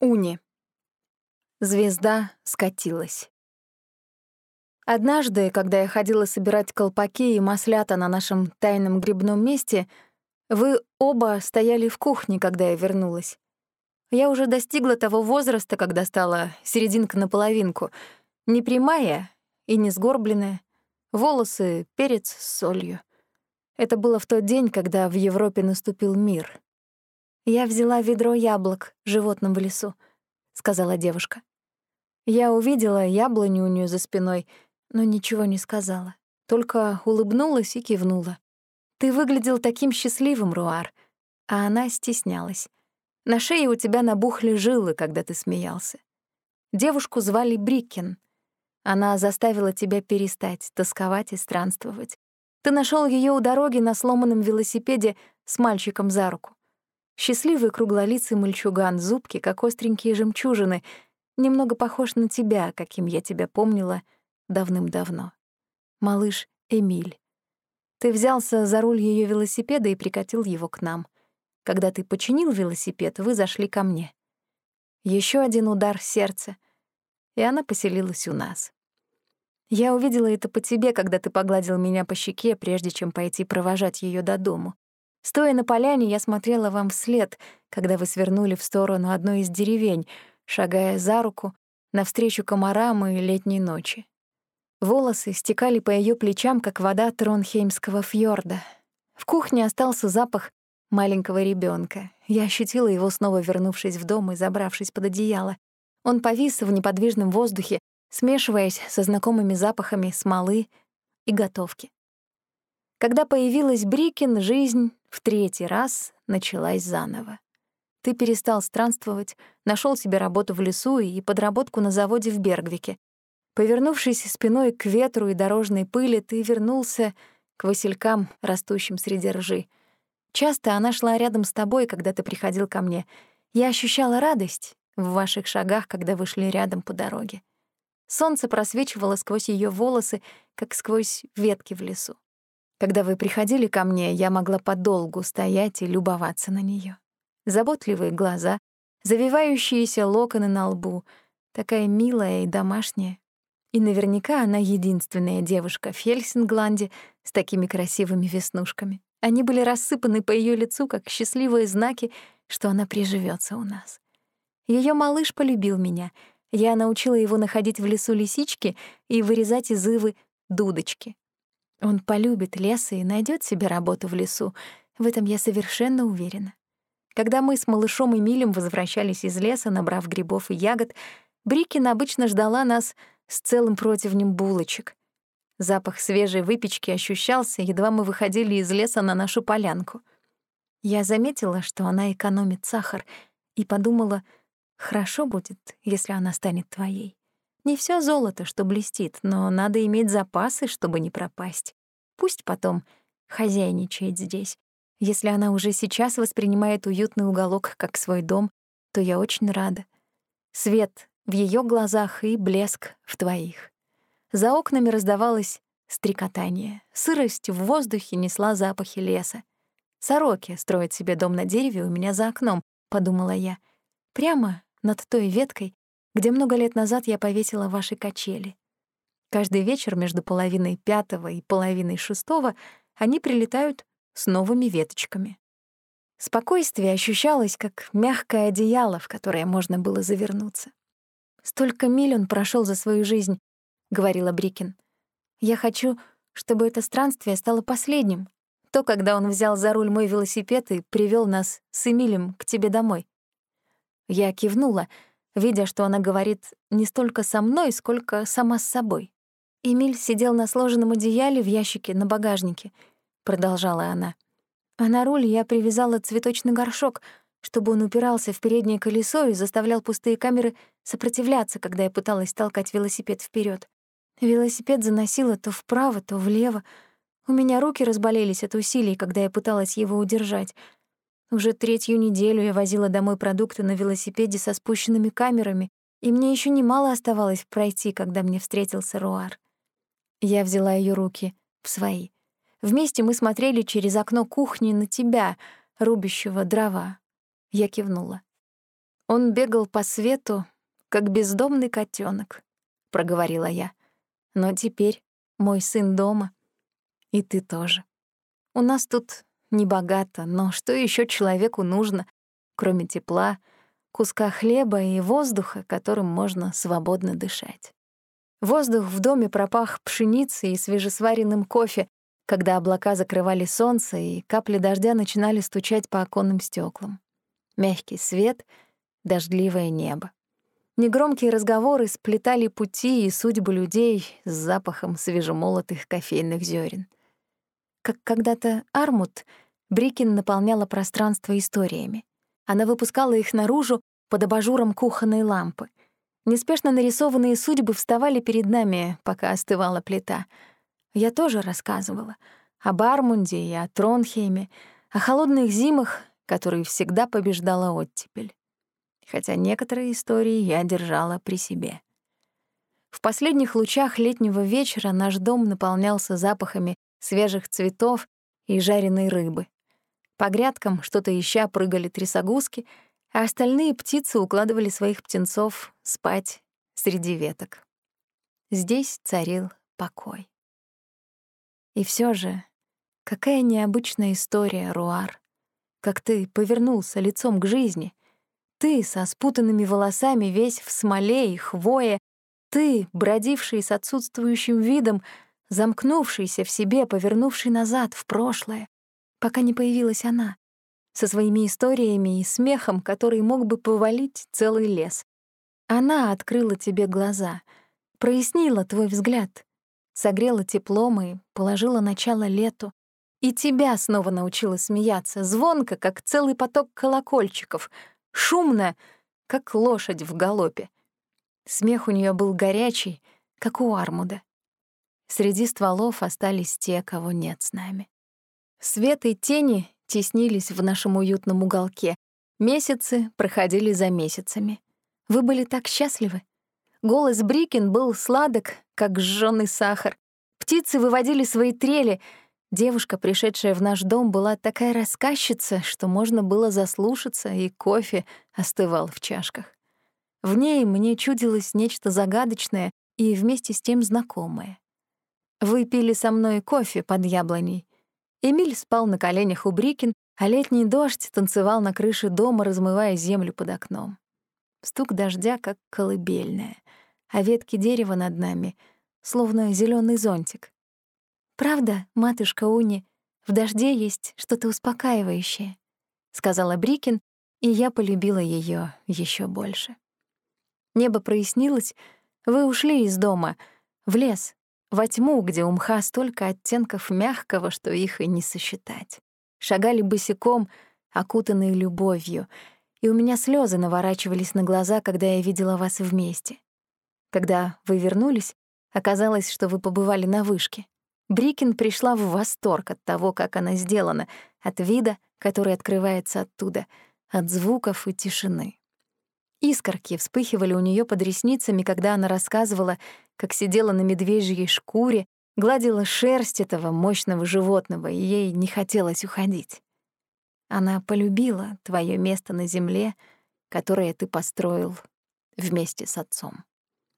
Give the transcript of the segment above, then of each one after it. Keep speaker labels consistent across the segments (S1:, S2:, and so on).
S1: Уни. Звезда скатилась. Однажды, когда я ходила собирать колпаки и маслята на нашем тайном грибном месте, вы оба стояли в кухне, когда я вернулась. Я уже достигла того возраста, когда стала серединка на половинку, не прямая и не сгорбленная, волосы — перец с солью. Это было в тот день, когда в Европе наступил мир. Я взяла ведро яблок животным в лесу, — сказала девушка. Я увидела яблоню у нее за спиной, но ничего не сказала, только улыбнулась и кивнула. Ты выглядел таким счастливым, Руар, а она стеснялась. На шее у тебя набухли жилы, когда ты смеялся. Девушку звали Бриккен. Она заставила тебя перестать тосковать и странствовать. Ты нашел ее у дороги на сломанном велосипеде с мальчиком за руку. Счастливый круглолицый мальчуган, зубки, как остренькие жемчужины, немного похож на тебя, каким я тебя помнила давным-давно. Малыш Эмиль. Ты взялся за руль ее велосипеда и прикатил его к нам. Когда ты починил велосипед, вы зашли ко мне. Еще один удар сердца, и она поселилась у нас. Я увидела это по тебе, когда ты погладил меня по щеке, прежде чем пойти провожать ее до дому. Стоя на поляне, я смотрела вам вслед, когда вы свернули в сторону одной из деревень, шагая за руку навстречу комарам и летней ночи. Волосы стекали по ее плечам, как вода Тронхеймского фьорда. В кухне остался запах маленького ребенка. Я ощутила его, снова вернувшись в дом и забравшись под одеяло. Он повис в неподвижном воздухе, смешиваясь со знакомыми запахами смолы и готовки. Когда появилась Брикин, жизнь в третий раз началась заново. Ты перестал странствовать, нашел себе работу в лесу и подработку на заводе в Бергвике, Повернувшись спиной к ветру и дорожной пыли, ты вернулся к василькам, растущим среди ржи. Часто она шла рядом с тобой, когда ты приходил ко мне. Я ощущала радость в ваших шагах, когда вы шли рядом по дороге. Солнце просвечивало сквозь ее волосы, как сквозь ветки в лесу. Когда вы приходили ко мне, я могла подолгу стоять и любоваться на нее. Заботливые глаза, завивающиеся локоны на лбу, такая милая и домашняя. И наверняка она единственная девушка в Хельсингланде с такими красивыми веснушками. Они были рассыпаны по ее лицу, как счастливые знаки, что она приживется у нас. Ее малыш полюбил меня. Я научила его находить в лесу лисички и вырезать из ивы дудочки. Он полюбит лес и найдет себе работу в лесу. В этом я совершенно уверена. Когда мы с малышом Эмилем возвращались из леса, набрав грибов и ягод, Брикин обычно ждала нас — с целым противнем булочек. Запах свежей выпечки ощущался, едва мы выходили из леса на нашу полянку. Я заметила, что она экономит сахар, и подумала, хорошо будет, если она станет твоей. Не все золото, что блестит, но надо иметь запасы, чтобы не пропасть. Пусть потом хозяйничает здесь. Если она уже сейчас воспринимает уютный уголок как свой дом, то я очень рада. Свет в ее глазах и блеск в твоих. За окнами раздавалось стрекотание. Сырость в воздухе несла запахи леса. «Сороки строят себе дом на дереве у меня за окном», — подумала я. «Прямо над той веткой, где много лет назад я повесила ваши качели. Каждый вечер между половиной пятого и половиной шестого они прилетают с новыми веточками. Спокойствие ощущалось, как мягкое одеяло, в которое можно было завернуться. Столько миль он прошел за свою жизнь, говорила Брикин. Я хочу, чтобы это странствие стало последним. То, когда он взял за руль мой велосипед и привел нас с Эмилем к тебе домой. Я кивнула, видя, что она говорит не столько со мной, сколько сама с собой. Эмиль сидел на сложенном одеяле в ящике на багажнике, продолжала она. А на руль я привязала цветочный горшок — чтобы он упирался в переднее колесо и заставлял пустые камеры сопротивляться, когда я пыталась толкать велосипед вперед. Велосипед заносило то вправо, то влево. У меня руки разболелись от усилий, когда я пыталась его удержать. Уже третью неделю я возила домой продукты на велосипеде со спущенными камерами, и мне еще немало оставалось пройти, когда мне встретился Руар. Я взяла ее руки в свои. Вместе мы смотрели через окно кухни на тебя, рубящего дрова. Я кивнула. Он бегал по свету, как бездомный котенок, проговорила я. Но теперь мой сын дома, и ты тоже. У нас тут небогато, но что еще человеку нужно, кроме тепла, куска хлеба и воздуха, которым можно свободно дышать? Воздух в доме пропах пшеницей и свежесваренным кофе, когда облака закрывали солнце и капли дождя начинали стучать по оконным стеклам. Мягкий свет, дождливое небо. Негромкие разговоры сплетали пути и судьбы людей с запахом свежемолотых кофейных зерен. Как когда-то Армут, Брикин наполняла пространство историями. Она выпускала их наружу под абажуром кухонной лампы. Неспешно нарисованные судьбы вставали перед нами, пока остывала плита. Я тоже рассказывала об Армунде и о Тронхейме, о холодных зимах, которые всегда побеждала оттепель хотя некоторые истории я держала при себе. В последних лучах летнего вечера наш дом наполнялся запахами свежих цветов и жареной рыбы. По грядкам, что-то ища, прыгали трясогузки, а остальные птицы укладывали своих птенцов спать среди веток. Здесь царил покой. И все же, какая необычная история, Руар. Как ты повернулся лицом к жизни — ты со спутанными волосами, весь в смоле и хвое, ты, бродивший с отсутствующим видом, замкнувшийся в себе, повернувший назад, в прошлое, пока не появилась она, со своими историями и смехом, который мог бы повалить целый лес. Она открыла тебе глаза, прояснила твой взгляд, согрела теплом и положила начало лету, и тебя снова научила смеяться, звонко, как целый поток колокольчиков — шумно, как лошадь в галопе. Смех у нее был горячий, как у Армуда. Среди стволов остались те, кого нет с нами. Свет и тени теснились в нашем уютном уголке. Месяцы проходили за месяцами. Вы были так счастливы. Голос Брикин был сладок, как сжёный сахар. Птицы выводили свои трели — Девушка, пришедшая в наш дом, была такая рассказчица, что можно было заслушаться, и кофе остывал в чашках. В ней мне чудилось нечто загадочное и вместе с тем знакомое. Вы пили со мной кофе под яблоней. Эмиль спал на коленях у Брикин, а летний дождь танцевал на крыше дома, размывая землю под окном. Стук дождя, как колыбельная, а ветки дерева над нами, словно зеленый зонтик. «Правда, матушка Уни, в дожде есть что-то успокаивающее», — сказала Брикин, и я полюбила ее еще больше. Небо прояснилось, вы ушли из дома, в лес, во тьму, где у мха столько оттенков мягкого, что их и не сосчитать. Шагали босиком, окутанные любовью, и у меня слезы наворачивались на глаза, когда я видела вас вместе. Когда вы вернулись, оказалось, что вы побывали на вышке. Брикин пришла в восторг от того, как она сделана, от вида, который открывается оттуда, от звуков и тишины. Искорки вспыхивали у нее под ресницами, когда она рассказывала, как сидела на медвежьей шкуре, гладила шерсть этого мощного животного, и ей не хотелось уходить. Она полюбила твое место на земле, которое ты построил вместе с отцом.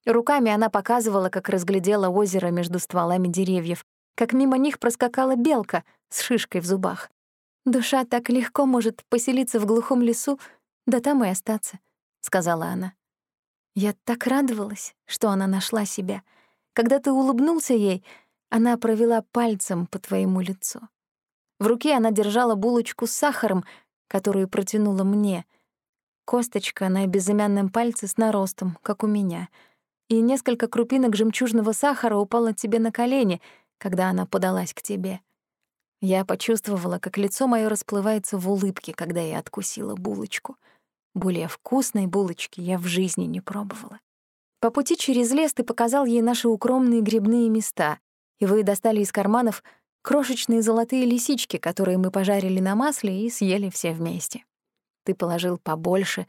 S1: Руками она показывала, как разглядела озеро между стволами деревьев, как мимо них проскакала белка с шишкой в зубах. «Душа так легко может поселиться в глухом лесу, да там и остаться», — сказала она. Я так радовалась, что она нашла себя. Когда ты улыбнулся ей, она провела пальцем по твоему лицу. В руке она держала булочку с сахаром, которую протянула мне. Косточка на безымянном пальце с наростом, как у меня. И несколько крупинок жемчужного сахара упало тебе на колени — когда она подалась к тебе. Я почувствовала, как лицо моё расплывается в улыбке, когда я откусила булочку. Более вкусной булочки я в жизни не пробовала. По пути через лес ты показал ей наши укромные грибные места, и вы достали из карманов крошечные золотые лисички, которые мы пожарили на масле и съели все вместе. Ты положил побольше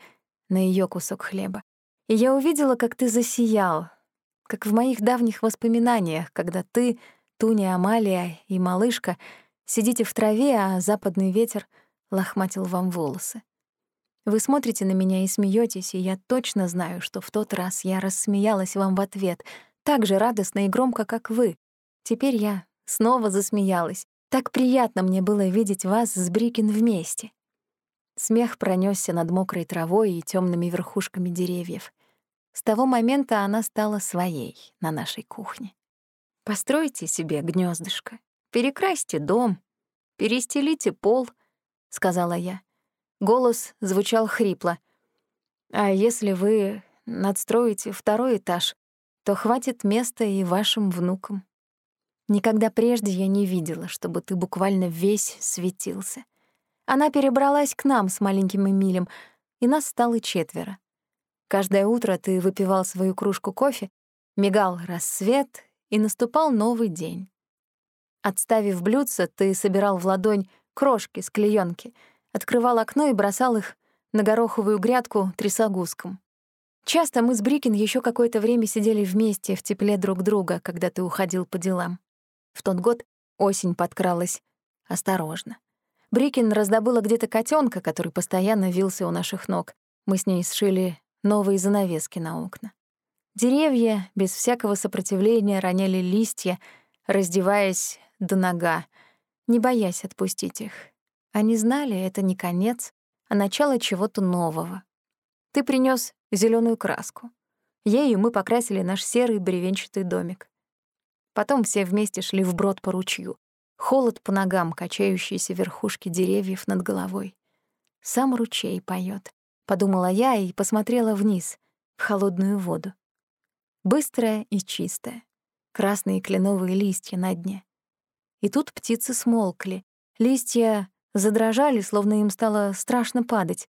S1: на её кусок хлеба. И я увидела, как ты засиял, как в моих давних воспоминаниях, когда ты Туня, Амалия и малышка сидите в траве, а западный ветер лохматил вам волосы. Вы смотрите на меня и смеетесь, и я точно знаю, что в тот раз я рассмеялась вам в ответ, так же радостно и громко, как вы. Теперь я снова засмеялась. Так приятно мне было видеть вас с Брикин вместе. Смех пронесся над мокрой травой и темными верхушками деревьев. С того момента она стала своей на нашей кухне. Постройте себе гнездышко, перекрасьте дом, перестелите пол, — сказала я. Голос звучал хрипло. А если вы надстроите второй этаж, то хватит места и вашим внукам. Никогда прежде я не видела, чтобы ты буквально весь светился. Она перебралась к нам с маленьким Эмилем, и нас стало четверо. Каждое утро ты выпивал свою кружку кофе, мигал рассвет, и наступал новый день. Отставив блюдце, ты собирал в ладонь крошки с клеёнки — открывал окно и бросал их на гороховую грядку трясогузком. Часто мы с Брикин еще какое-то время сидели вместе в тепле друг друга, когда ты уходил по делам. В тот год осень подкралась осторожно. Брикин раздобыла где-то котенка, который постоянно вился у наших ног. Мы с ней сшили новые занавески на окна. Деревья без всякого сопротивления роняли листья, раздеваясь до нога, не боясь отпустить их. Они знали, это не конец, а начало чего-то нового. Ты принес зеленую краску. Ею мы покрасили наш серый бревенчатый домик. Потом все вместе шли вброд по ручью. Холод по ногам, качающиеся верхушки деревьев над головой. Сам ручей поет, подумала я и посмотрела вниз, в холодную воду. Быстрая и чистая. Красные кленовые листья на дне. И тут птицы смолкли. Листья задрожали, словно им стало страшно падать.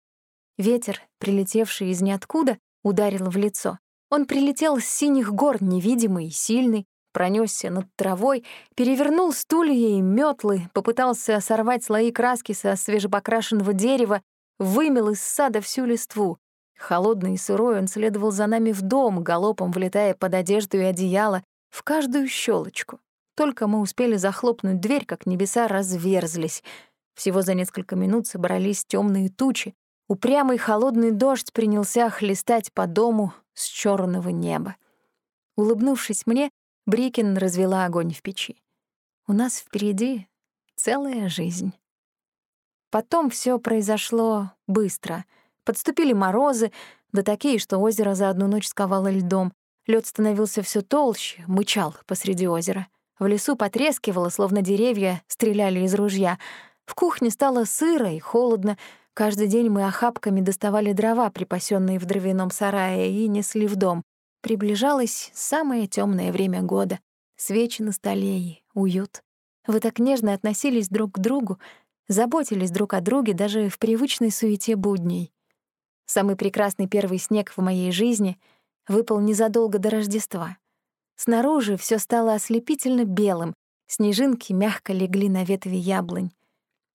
S1: Ветер, прилетевший из ниоткуда, ударил в лицо. Он прилетел с синих гор, невидимый, сильный, пронесся над травой, перевернул стулья и метлы, попытался сорвать слои краски со свежепокрашенного дерева, вымел из сада всю листву. Холодный и сырой он следовал за нами в дом, галопом влетая под одежду и одеяло, в каждую щелочку. Только мы успели захлопнуть дверь, как небеса разверзлись — всего за несколько минут собрались темные тучи. Упрямый холодный дождь принялся хлестать по дому с черного неба. Улыбнувшись мне, Брикин развела огонь в печи. У нас впереди целая жизнь. Потом все произошло быстро. Подступили морозы, да такие, что озеро за одну ночь сковало льдом. Лед становился все толще, мычал посреди озера. В лесу потрескивало, словно деревья стреляли из ружья — в кухне стало сыро и холодно. Каждый день мы охапками доставали дрова, припасенные в дровяном сарае, и несли в дом. Приближалось самое темное время года. Свечи на столе и уют. Вы так нежно относились друг к другу, заботились друг о друге даже в привычной суете будней. Самый прекрасный первый снег в моей жизни выпал незадолго до Рождества. Снаружи все стало ослепительно белым, снежинки мягко легли на ветви яблонь.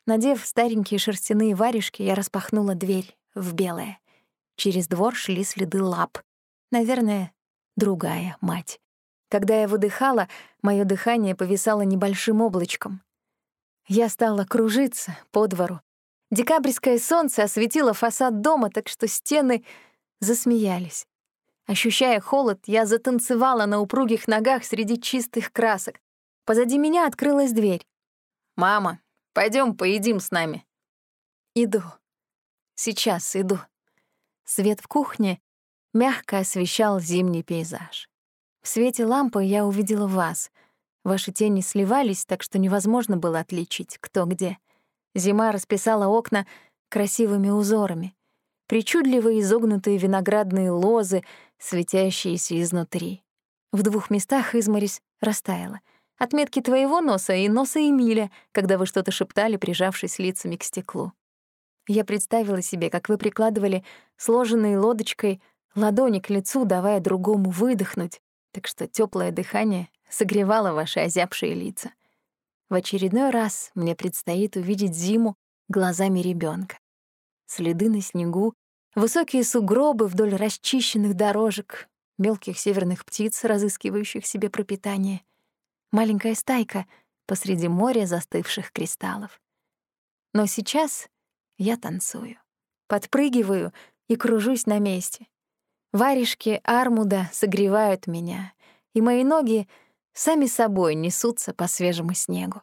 S1: Надев старенькие шерстяные варежки, я распахнула дверь в белое. Через двор шли следы лап. Наверное, другая мать. Когда я выдыхала, мое дыхание повисало небольшим облачком. Я стала кружиться по двору. Декабрьское солнце осветило фасад дома, так что стены засмеялись. Ощущая холод, я затанцевала на упругих ногах среди чистых красок. Позади меня открылась дверь. «Мама, Пойдем, поедим с нами». «Иду. Сейчас иду». Свет в кухне мягко освещал зимний пейзаж. В свете лампы я увидела вас. Ваши тени сливались, так что невозможно было отличить, кто где. Зима расписала окна красивыми узорами. Причудливые изогнутые виноградные лозы, светящиеся изнутри. В двух местах изморись растаяла — Отметки твоего носа и носа Эмиля, когда вы что-то шептали, прижавшись лицами к стеклу. Я представила себе, как вы прикладывали сложенной лодочкой ладони к лицу, давая другому выдохнуть, так что теплое дыхание согревало ваши озябшие лица. В очередной раз мне предстоит увидеть зиму глазами ребенка. Следы на снегу, высокие сугробы вдоль расчищенных дорожек, мелких северных птиц, разыскивающих себе пропитание — маленькая стайка посреди моря застывших кристаллов. Но сейчас я танцую. подпрыгиваю и кружусь на месте. Варежки армуда согревают меня, и мои ноги сами собой несутся по свежему снегу.